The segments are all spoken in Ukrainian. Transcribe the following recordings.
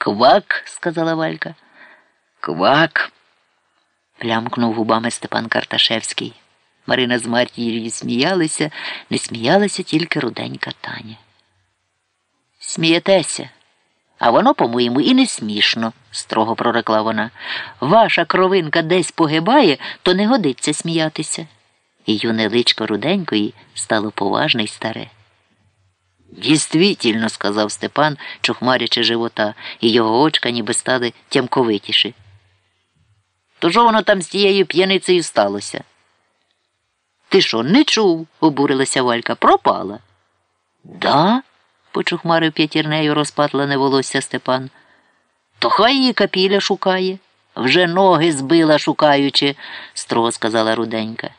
Квак, сказала Валька. Квак. плямкнув губами Степан Карташевський. Марина з Мартією сміялися, не сміялася тільки руденька Таня. Смієтеся, а воно, по-моєму, і не смішно, строго прорекла вона. Ваша кровинка десь погибає, то не годиться сміятися. І юне личко руденької стало поважне й старе. Дійствительно, сказав Степан, чухмарячи живота, і його очка ніби стали тямковитіші. То що воно там з тією п'яницею сталося? Ти що, не чув? обурилася Валька. Пропала. Да? почухмарив п'ятірнею розпатлене волосся Степан. То хай її капіля шукає. Вже ноги збила, шукаючи, строго сказала руденька.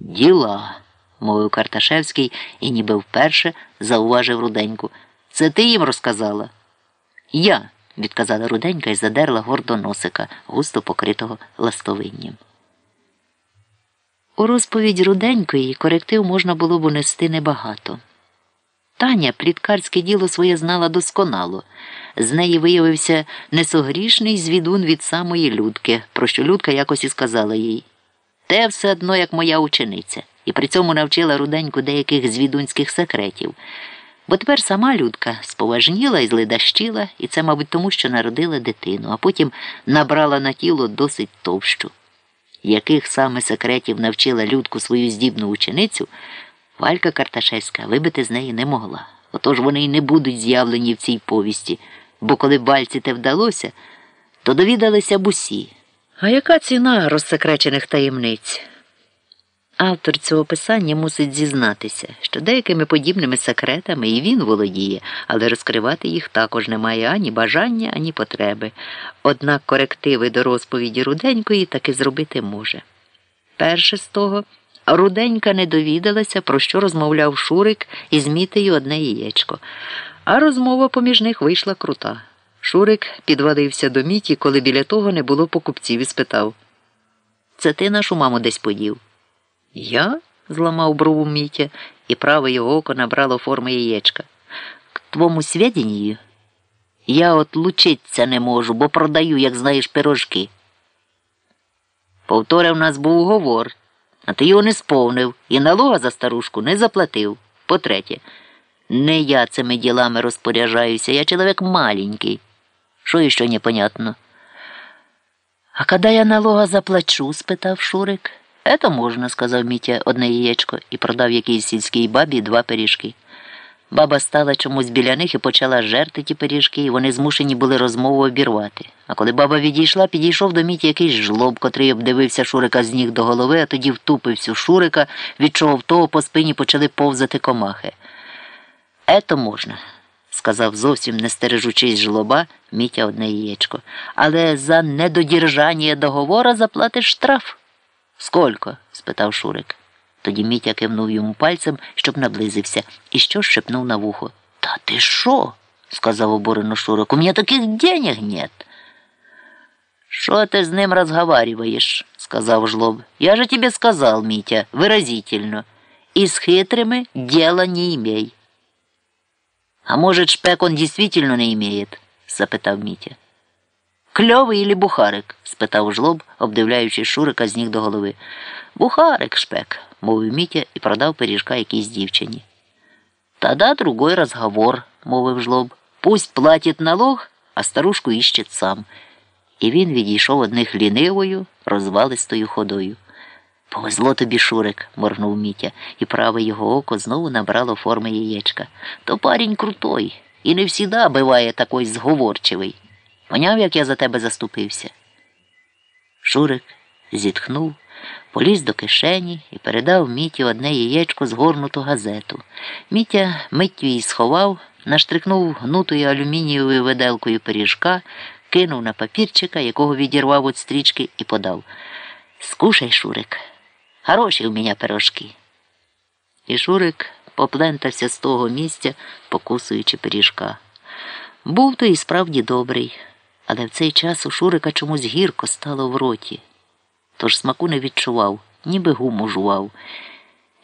Діла мовив Карташевський і ніби вперше зауважив руденьку. Це ти їм розказала? Я, відказала руденька і задерла гордо носика, густо покритого ластовинням. У розповідь руденької коректив можна було б унести небагато. Таня пліткарське діло своє знала досконало. З неї виявився несогрішний звідун від самої людки, про що людка якось і сказала їй. Те все одно, як моя учениця і при цьому навчила руденьку деяких звідунських секретів. Бо тепер сама людка споважніла і зледащила, і це, мабуть, тому, що народила дитину, а потім набрала на тіло досить товщу. Яких саме секретів навчила людку свою здібну ученицю, Валька Карташевська вибити з неї не могла. Отож вони й не будуть з'явлені в цій повісті, бо коли бальці те вдалося, то довідалися б усі. А яка ціна розсекречених таємниць? Автор цього писання мусить зізнатися, що деякими подібними секретами і він володіє, але розкривати їх також немає ані бажання, ані потреби. Однак корективи до розповіді руденької таки зробити може. Перше з того, руденька не довідалася, про що розмовляв Шурик із мітею одне яєчко, а розмова поміж них вийшла крута. Шурик підвалився до міті, коли біля того не було покупців і спитав Це ти нашу маму десь подів? Я? зламав брову Мітя, і праве його око набрало форми яєчка. К твому сведенію я от лучиться не можу, бо продаю, як знаєш, пирожки. Повторив в нас був уговор, а ти його не сповнив і налога за старушку не заплатив. По-третє, не я цими ділами розпоряджаюся, я чоловік маленький. Що іще непонятно? А коли я налога заплачу? спитав Шурик. Ето можна, сказав Мітя одне яєчко і продав якійсь сільській бабі два пиріжки. Баба стала чомусь біля них і почала жерти ті пиріжки, і вони змушені були розмову обірвати. А коли баба відійшла, підійшов до Міті якийсь жлоб, котрий обдивився Шурика з ніг до голови, а тоді втупився Шурика, від чого в того по спині почали повзати комахи. Ето можна, сказав зовсім не стережучись жлоба, Мітя одне яєчко. Але за недодержання договора заплатиш штраф. Сколько? спитав Шурик. Тоді Мітя кивнув йому пальцем, щоб наблизився, і що шепнув на вухо. Та ти що? сказав обурено Шурик. У мене таких денег нет. Що ти з ним розговариваєш? сказав жлоб. Я же тебе сказал, Митя, выразительно. И с хитрыми дела не имей. А может, шпек он действительно не имеет? запитав Митя. Кльовий или бухарик? спитав жлоб, обдивляючи Шурика з ніг до голови. Бухарик шпек, мовив Мітя і продав пиріжка якійсь дівчині. Тогда другой разговор, мовив жлоб. Пусть платить налог, а старушку іщет сам. І він відійшов одних лінивою, розвалистою ходою. Повезло тобі, Шурик, моргнув Мітя, і праве його око знову набрало форми яєчка. То парень крутой, і не всіда буває такой зговорчивий. Поняв, як я за тебе заступився. Шурик зітхнув, поліз до кишені і передав Міті одне яєчко згорнуту газету. Мітя миттю її сховав, наштрикнув гнутою алюмінієвою виделкою пиріжка, кинув на папірчика, якого відірвав від стрічки, і подав Скушай, Шурик, хороші у мене пирожки. І Шурик поплентався з того місця, покусуючи пиріжка. Був то і справді добрий але в цей час у Шурика чомусь гірко стало в роті. Тож смаку не відчував, ніби гуму жував.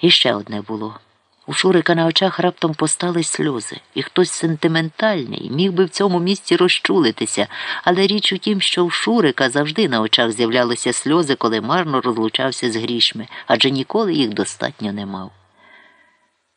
І ще одне було. У Шурика на очах раптом постали сльози, і хтось сентиментальний міг би в цьому місці розчулитися, але річ у тім, що у Шурика завжди на очах з'являлися сльози, коли марно розлучався з грішми, адже ніколи їх достатньо не мав.